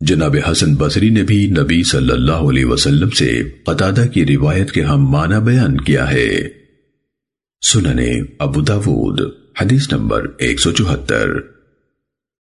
جناب حسن بصری نے بھی نبی صلی اللہ علیہ وسلم سے قطادہ کی روایت کے ہم معنی بیان کیا ہے۔ سننے ابو داود، حدیث نمبر 174